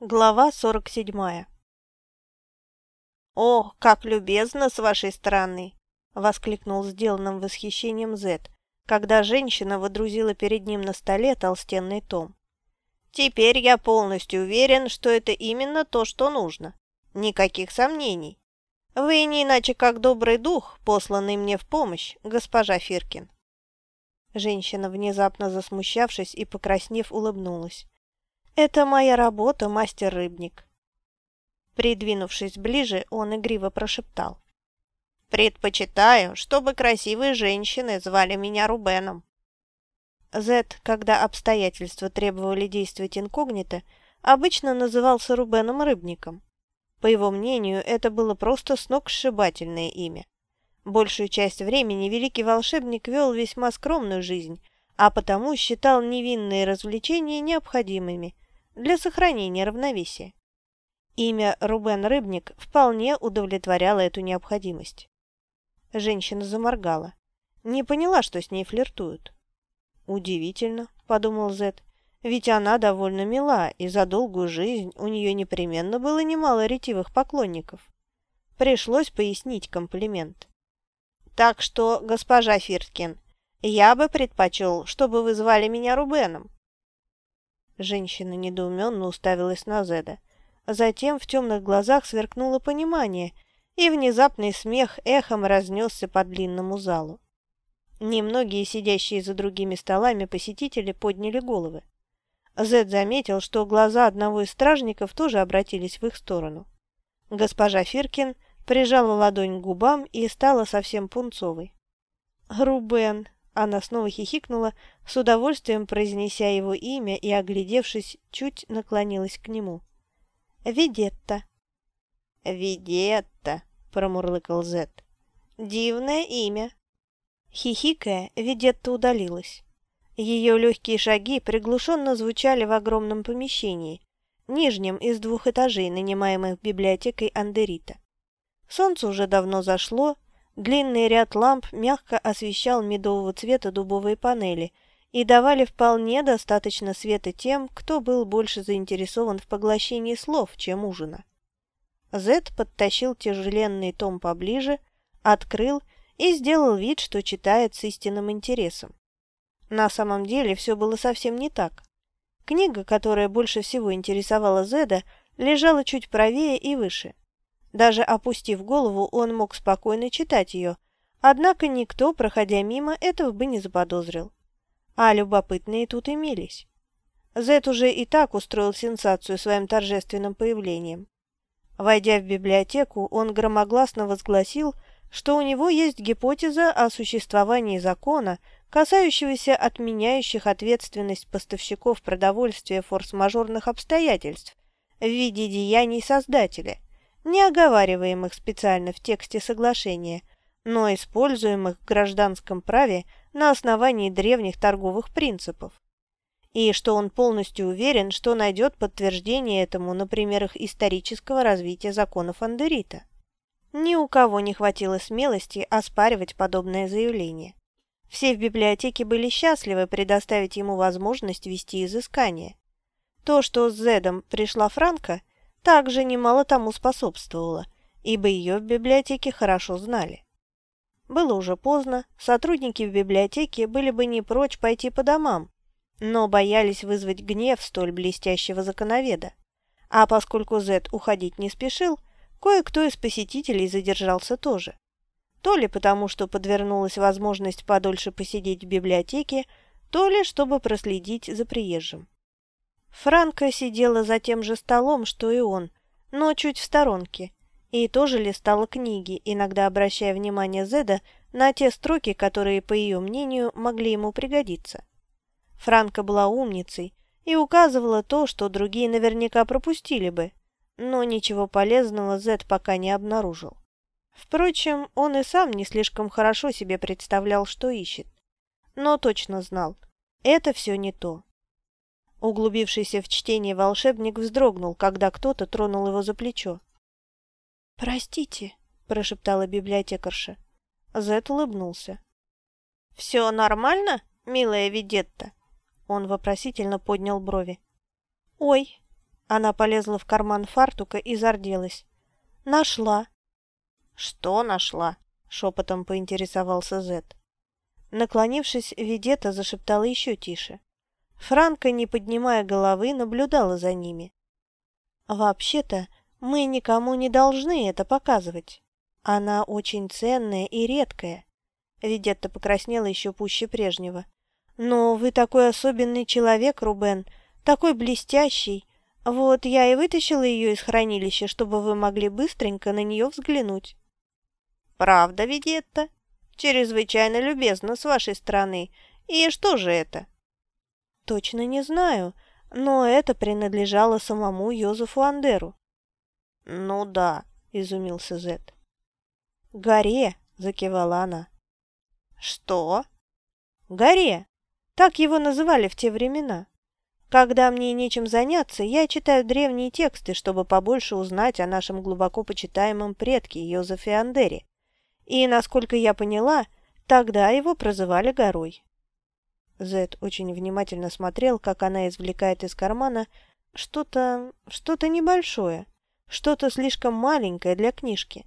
Глава 47 «О, как любезно с вашей стороны!» — воскликнул сделанным восхищением Зет, когда женщина водрузила перед ним на столе толстенный том. «Теперь я полностью уверен, что это именно то, что нужно. Никаких сомнений. Вы не иначе как добрый дух, посланный мне в помощь, госпожа Фиркин». Женщина, внезапно засмущавшись и покраснев, улыбнулась. «Это моя работа, мастер-рыбник». Придвинувшись ближе, он игриво прошептал. «Предпочитаю, чтобы красивые женщины звали меня Рубеном». Зет, когда обстоятельства требовали действовать инкогнито, обычно назывался Рубеном Рыбником. По его мнению, это было просто сногсшибательное имя. Большую часть времени великий волшебник вел весьма скромную жизнь, а потому считал невинные развлечения необходимыми – для сохранения равновесия. Имя Рубен Рыбник вполне удовлетворяло эту необходимость. Женщина заморгала. Не поняла, что с ней флиртуют. «Удивительно», — подумал Зет, — «ведь она довольно мила, и за долгую жизнь у нее непременно было немало ретивых поклонников». Пришлось пояснить комплимент. «Так что, госпожа Фирткин, я бы предпочел, чтобы вы звали меня Рубеном. Женщина недоуменно уставилась на Зеда. Затем в темных глазах сверкнуло понимание, и внезапный смех эхом разнесся по длинному залу. Немногие сидящие за другими столами посетители подняли головы. Зед заметил, что глаза одного из стражников тоже обратились в их сторону. Госпожа Фиркин прижала ладонь к губам и стала совсем пунцовой. «Рубен!» Она снова хихикнула, с удовольствием произнеся его имя и, оглядевшись, чуть наклонилась к нему. «Видетта». «Видетта», — промурлыкал Зет. «Дивное имя». Хихикая, Видетта удалилась. Ее легкие шаги приглушенно звучали в огромном помещении, нижнем из двух этажей, нанимаемых библиотекой Андерита. Солнце уже давно зашло, Длинный ряд ламп мягко освещал медового цвета дубовые панели и давали вполне достаточно света тем, кто был больше заинтересован в поглощении слов, чем ужина. Зет подтащил тяжеленный том поближе, открыл и сделал вид, что читает с истинным интересом. На самом деле все было совсем не так. Книга, которая больше всего интересовала Зеда, лежала чуть правее и выше – даже опустив голову, он мог спокойно читать ее, однако никто, проходя мимо, этого бы не заподозрил. А любопытные тут имелись. Зет уже и так устроил сенсацию своим торжественным появлением. Войдя в библиотеку, он громогласно возгласил, что у него есть гипотеза о существовании закона, касающегося отменяющих ответственность поставщиков продовольствия форс-мажорных обстоятельств в виде деяний Создателя – не оговариваемых специально в тексте соглашения, но используемых в гражданском праве на основании древних торговых принципов. И что он полностью уверен, что найдет подтверждение этому на примерах исторического развития законов Андерита. Ни у кого не хватило смелости оспаривать подобное заявление. Все в библиотеке были счастливы предоставить ему возможность вести изыскание. То, что с Зедом пришла Франко – также немало тому способствовало, ибо ее в библиотеке хорошо знали. Было уже поздно, сотрудники в библиотеке были бы не прочь пойти по домам, но боялись вызвать гнев столь блестящего законоведа. А поскольку Зет уходить не спешил, кое-кто из посетителей задержался тоже. То ли потому, что подвернулась возможность подольше посидеть в библиотеке, то ли чтобы проследить за приезжим. Франка сидела за тем же столом, что и он, но чуть в сторонке, и тоже листала книги, иногда обращая внимание Зеда на те строки, которые, по ее мнению, могли ему пригодиться. Франка была умницей и указывала то, что другие наверняка пропустили бы, но ничего полезного Зед пока не обнаружил. Впрочем, он и сам не слишком хорошо себе представлял, что ищет. Но точно знал, это все не то. Углубившийся в чтение волшебник вздрогнул, когда кто-то тронул его за плечо. «Простите», – прошептала библиотекарша. Зет улыбнулся. «Все нормально, милая Видетта?» Он вопросительно поднял брови. «Ой!» Она полезла в карман фартука и зарделась. «Нашла». «Что нашла?» — шепотом поинтересовался Зет. Наклонившись, Ведета зашептала еще тише. Франка, не поднимая головы, наблюдала за ними. «Вообще-то, мы никому не должны это показывать. Она очень ценная и редкая». Ведетта покраснела еще пуще прежнего. «Но вы такой особенный человек, Рубен, такой блестящий. Вот я и вытащила ее из хранилища, чтобы вы могли быстренько на нее взглянуть». «Правда, Ведетта? Чрезвычайно любезно с вашей стороны. И что же это?» «Точно не знаю, но это принадлежало самому Йозефу Андеру». «Ну да», — изумился Зет. «Горе», — закивала она. «Что?» «Горе. Так его называли в те времена. Когда мне нечем заняться, я читаю древние тексты, чтобы побольше узнать о нашем глубоко почитаемом предке Йозефе Андере. И, насколько я поняла, тогда его прозывали горой. Зет очень внимательно смотрел, как она извлекает из кармана что-то... что-то небольшое, что-то слишком маленькое для книжки.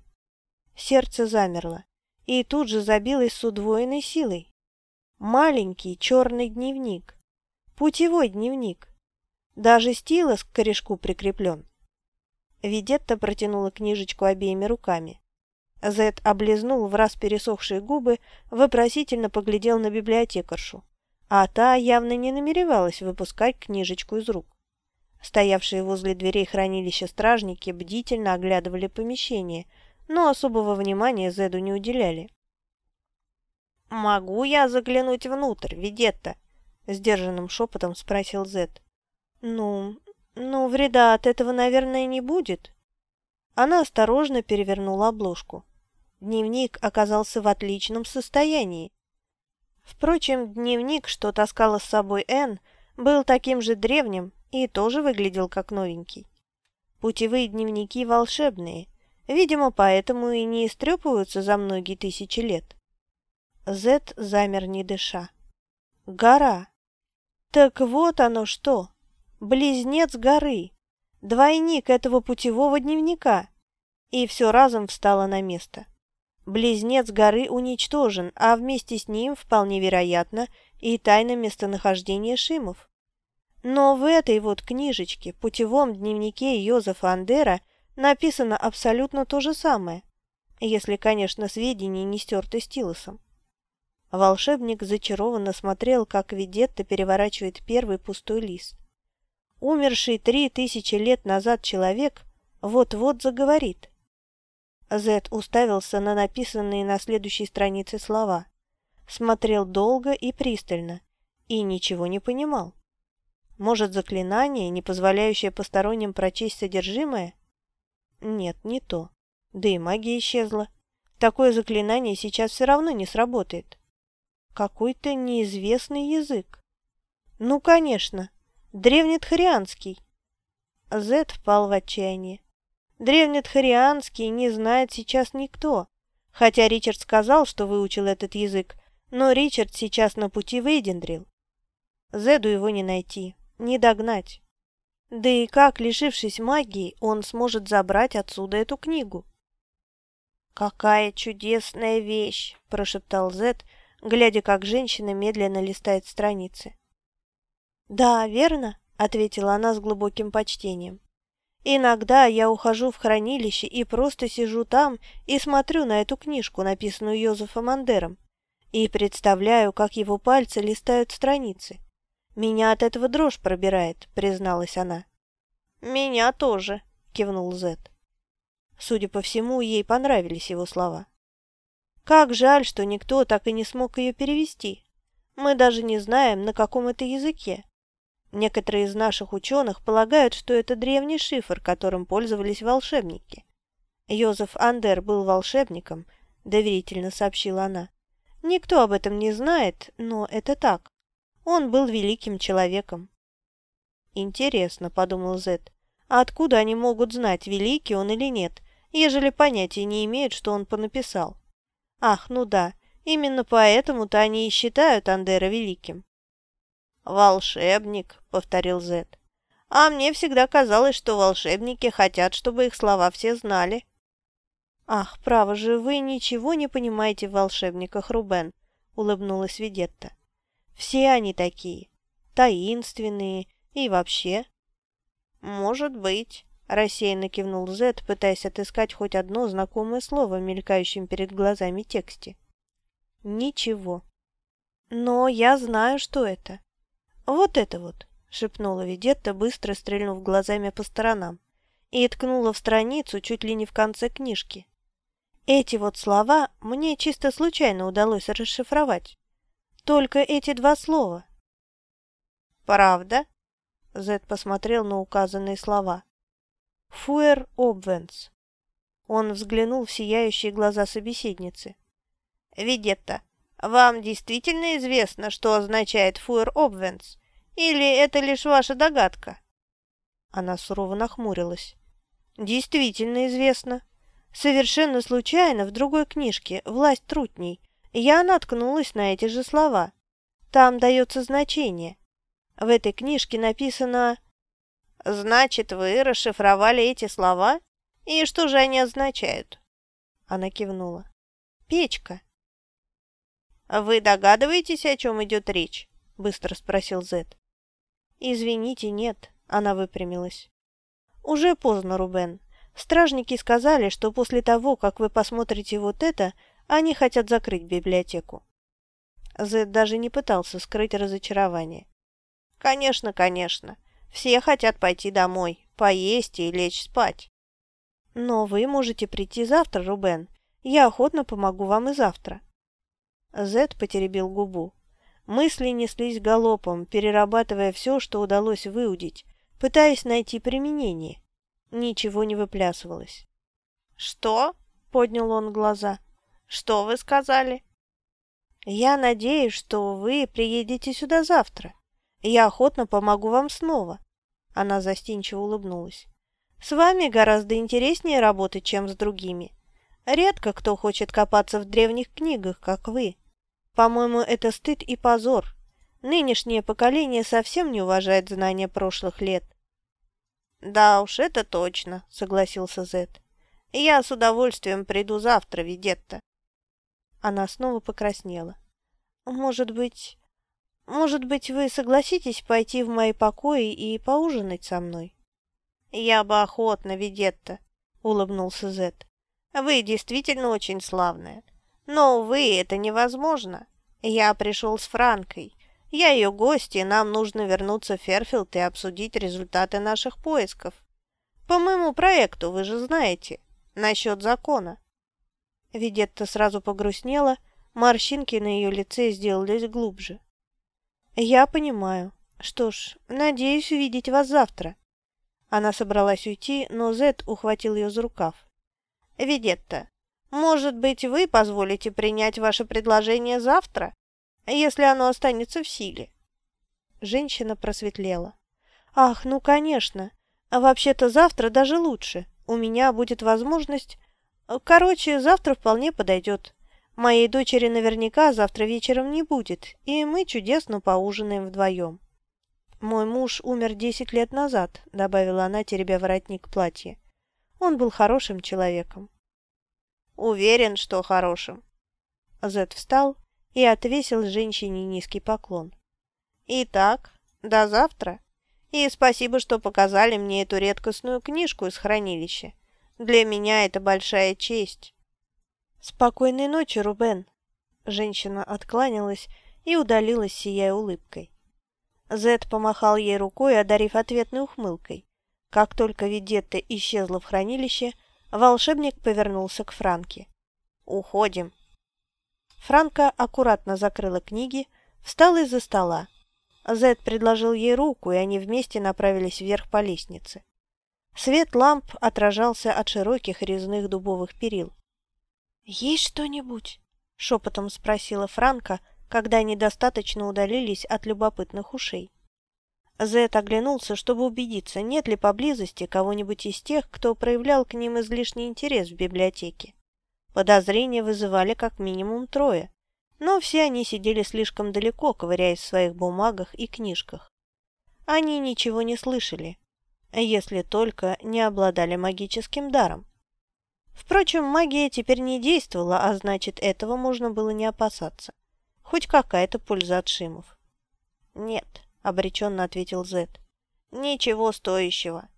Сердце замерло, и тут же забилось с удвоенной силой. Маленький черный дневник. Путевой дневник. Даже стилос к корешку прикреплен. Видетта протянула книжечку обеими руками. Зет облизнул в раз пересохшие губы, вопросительно поглядел на библиотекаршу а та явно не намеревалась выпускать книжечку из рук. Стоявшие возле дверей хранилища стражники бдительно оглядывали помещение, но особого внимания Зеду не уделяли. «Могу я заглянуть внутрь, Ведетта?» — сдержанным шепотом спросил Зед. «Ну, ну, вреда от этого, наверное, не будет». Она осторожно перевернула обложку. Дневник оказался в отличном состоянии. Впрочем, дневник, что таскала с собой Энн, был таким же древним и тоже выглядел как новенький. Путевые дневники волшебные, видимо, поэтому и не истрепываются за многие тысячи лет. Зет замер не дыша. Гора. Так вот оно что. Близнец горы. Двойник этого путевого дневника. И все разом встало на место. Близнец горы уничтожен, а вместе с ним, вполне вероятно, и тайна местонахождения Шимов. Но в этой вот книжечке, путевом дневнике Йозефа Андера, написано абсолютно то же самое, если, конечно, сведения не стерты стилусом. Волшебник зачарованно смотрел, как Ведетта переворачивает первый пустой лист. Умерший три тысячи лет назад человек вот-вот заговорит. Зет уставился на написанные на следующей странице слова. Смотрел долго и пристально, и ничего не понимал. Может, заклинание, не позволяющее посторонним прочесть содержимое? Нет, не то. Да и магия исчезла. Такое заклинание сейчас все равно не сработает. Какой-то неизвестный язык. Ну, конечно, древнетхарианский. Зет впал в отчаяние. Древнетхарианский не знает сейчас никто. Хотя Ричард сказал, что выучил этот язык, но Ричард сейчас на пути в Эйдендрил. Зеду его не найти, не догнать. Да и как, лишившись магии, он сможет забрать отсюда эту книгу? «Какая чудесная вещь!» – прошептал Зед, глядя, как женщина медленно листает страницы. «Да, верно», – ответила она с глубоким почтением. Иногда я ухожу в хранилище и просто сижу там и смотрю на эту книжку, написанную Йозефом Андером, и представляю, как его пальцы листают страницы. Меня от этого дрожь пробирает, призналась она. Меня тоже, кивнул Зет. Судя по всему, ей понравились его слова. Как жаль, что никто так и не смог ее перевести. Мы даже не знаем, на каком это языке. Некоторые из наших ученых полагают, что это древний шифр, которым пользовались волшебники. Йозеф Андер был волшебником, доверительно сообщила она. Никто об этом не знает, но это так. Он был великим человеком. Интересно, подумал Зет, а откуда они могут знать, великий он или нет, ежели понятия не имеют, что он понаписал? Ах, ну да, именно поэтому-то они и считают Андера великим. «Волшебник», — повторил Зет. А мне всегда казалось, что волшебники хотят, чтобы их слова все знали». «Ах, право же, вы ничего не понимаете в волшебниках, Рубен», — улыбнулась Ведетта. «Все они такие, таинственные и вообще». «Может быть», — рассеянно кивнул Зет, пытаясь отыскать хоть одно знакомое слово в перед глазами тексте. «Ничего. Но я знаю, что это. Вот это вот», — шепнула Ведетта, быстро стрельнув глазами по сторонам, и ткнула в страницу чуть ли не в конце книжки. Эти вот слова мне чисто случайно удалось расшифровать. Только эти два слова. «Правда?» — Зед посмотрел на указанные слова. «Фуэр обвенс». Он взглянул в сияющие глаза собеседницы. «Видетта, вам действительно известно, что означает фуэр обвенс? Или это лишь ваша догадка?» Она сурово нахмурилась. «Действительно известно. Совершенно случайно в другой книжке «Власть трутней» я наткнулась на эти же слова. Там дается значение. В этой книжке написано... «Значит, вы расшифровали эти слова? И что же они означают?» Она кивнула. «Печка». «Вы догадываетесь, о чем идет речь?» Быстро спросил Зет. «Извините, нет», — она выпрямилась. «Уже поздно, Рубен. Стражники сказали, что после того, как вы посмотрите вот это, они хотят закрыть библиотеку. Зед даже не пытался скрыть разочарование. «Конечно, конечно. Все хотят пойти домой, поесть и лечь спать». «Но вы можете прийти завтра, Рубен. Я охотно помогу вам и завтра». Зед потеребил губу. Мысли неслись галопом, перерабатывая все, что удалось выудить, пытаясь найти применение. Ничего не выплясывалось. «Что?» — поднял он глаза. «Что вы сказали?» «Я надеюсь, что вы приедете сюда завтра. Я охотно помогу вам снова». Она застенчиво улыбнулась. «С вами гораздо интереснее работать, чем с другими. Редко кто хочет копаться в древних книгах, как вы. По-моему, это стыд и позор. Нынешнее поколение совсем не уважает знания прошлых лет. «Да уж, это точно», — согласился Зет. «Я с удовольствием приду завтра, Ведетта». Она снова покраснела. «Может быть... Может быть, вы согласитесь пойти в мои покои и поужинать со мной?» «Я бы охотно, Ведетта», — улыбнулся Зет. «Вы действительно очень славная. Но, увы, это невозможно. Я пришел с Франкой. Я ее гость, и нам нужно вернуться в Ферфилд и обсудить результаты наших поисков. По моему проекту, вы же знаете, насчет закона». Видетта сразу погрустнела, морщинки на ее лице сделались глубже. «Я понимаю. Что ж, надеюсь увидеть вас завтра». Она собралась уйти, но Зет ухватил ее за рукав. «Видетта, может быть, вы позволите принять ваше предложение завтра?» если оно останется в силе. Женщина просветлела. «Ах, ну, конечно. Вообще-то завтра даже лучше. У меня будет возможность... Короче, завтра вполне подойдет. Моей дочери наверняка завтра вечером не будет, и мы чудесно поужинаем вдвоем». «Мой муж умер десять лет назад», — добавила она, теребя воротник платья. «Он был хорошим человеком». «Уверен, что хорошим». Зет встал и отвесил женщине низкий поклон. «Итак, до завтра. И спасибо, что показали мне эту редкостную книжку из хранилища. Для меня это большая честь». «Спокойной ночи, Рубен!» Женщина откланялась и удалилась, сияя улыбкой. Зед помахал ей рукой, одарив ответной ухмылкой. Как только Видетта исчезла в хранилище, волшебник повернулся к Франке. «Уходим!» Франка аккуратно закрыла книги, встала из-за стола. Зед предложил ей руку, и они вместе направились вверх по лестнице. Свет ламп отражался от широких резных дубовых перил. «Есть что-нибудь?» — шепотом спросила Франка, когда они достаточно удалились от любопытных ушей. Зет оглянулся, чтобы убедиться, нет ли поблизости кого-нибудь из тех, кто проявлял к ним излишний интерес в библиотеке. Подозрения вызывали как минимум трое, но все они сидели слишком далеко, ковыряясь в своих бумагах и книжках. они ничего не слышали, если только не обладали магическим даром. Впрочем, магия теперь не действовала, а значит, этого можно было не опасаться. Хоть какая-то польза от Шимов. «Нет», — обреченно ответил Зет. «Ничего стоящего».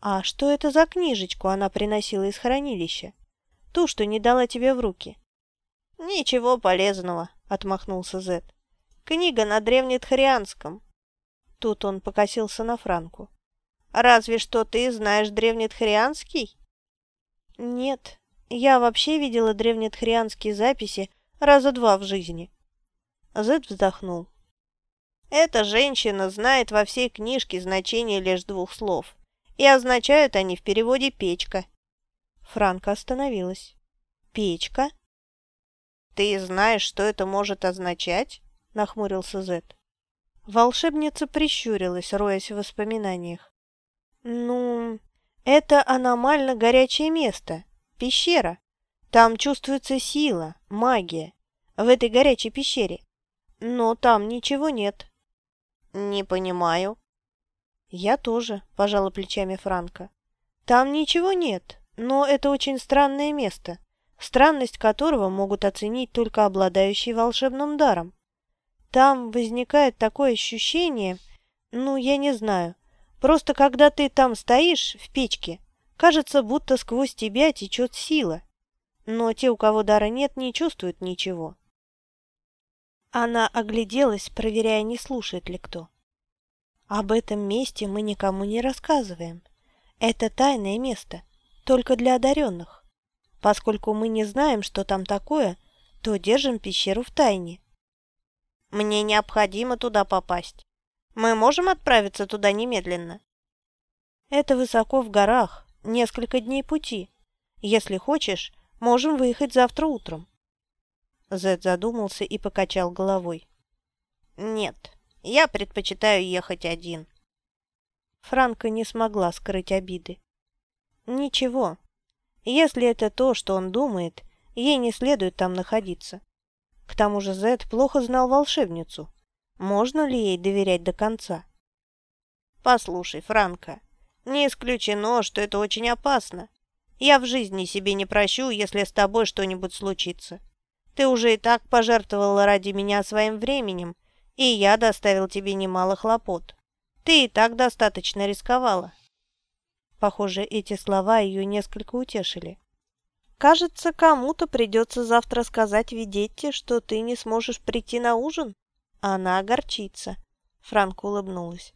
«А что это за книжечку она приносила из хранилища? Ту, что не дала тебе в руки?» «Ничего полезного», — отмахнулся Зет. «Книга на древнетхарианском». Тут он покосился на Франку. «Разве что ты знаешь древнетхарианский?» Нет, я вообще видела древнетхрианские записи раза два в жизни. Зед вздохнул. Эта женщина знает во всей книжке значение лишь двух слов, и означают они в переводе «печка». Франка остановилась. «Печка?» «Ты знаешь, что это может означать?» – нахмурился Зет. Волшебница прищурилась, роясь в воспоминаниях. «Ну, это аномально горячее место, пещера. Там чувствуется сила, магия, в этой горячей пещере. Но там ничего нет. Не понимаю. Я тоже, пожала плечами Франка. Там ничего нет, но это очень странное место, странность которого могут оценить только обладающие волшебным даром. Там возникает такое ощущение, ну, я не знаю, Просто когда ты там стоишь, в печке, кажется, будто сквозь тебя течет сила. Но те, у кого дара нет, не чувствуют ничего. Она огляделась, проверяя, не слушает ли кто. Об этом месте мы никому не рассказываем. Это тайное место, только для одаренных. Поскольку мы не знаем, что там такое, то держим пещеру в тайне. Мне необходимо туда попасть. Мы можем отправиться туда немедленно?» «Это высоко в горах, несколько дней пути. Если хочешь, можем выехать завтра утром». Зед задумался и покачал головой. «Нет, я предпочитаю ехать один». Франко не смогла скрыть обиды. «Ничего. Если это то, что он думает, ей не следует там находиться. К тому же Зед плохо знал волшебницу, можно ли ей доверять до конца? Послушай, Франко, не исключено, что это очень опасно. Я в жизни себе не прощу, если с тобой что-нибудь случится. Ты уже и так пожертвовала ради меня своим временем, и я доставил тебе немало хлопот. Ты и так достаточно рисковала. Похоже, эти слова ее несколько утешили. Кажется, кому-то придется завтра сказать Видетте, что ты не сможешь прийти на ужин. Она огорчится. Франк улыбнулась.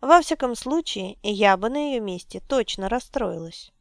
Во всяком случае, я бы на ее месте точно расстроилась.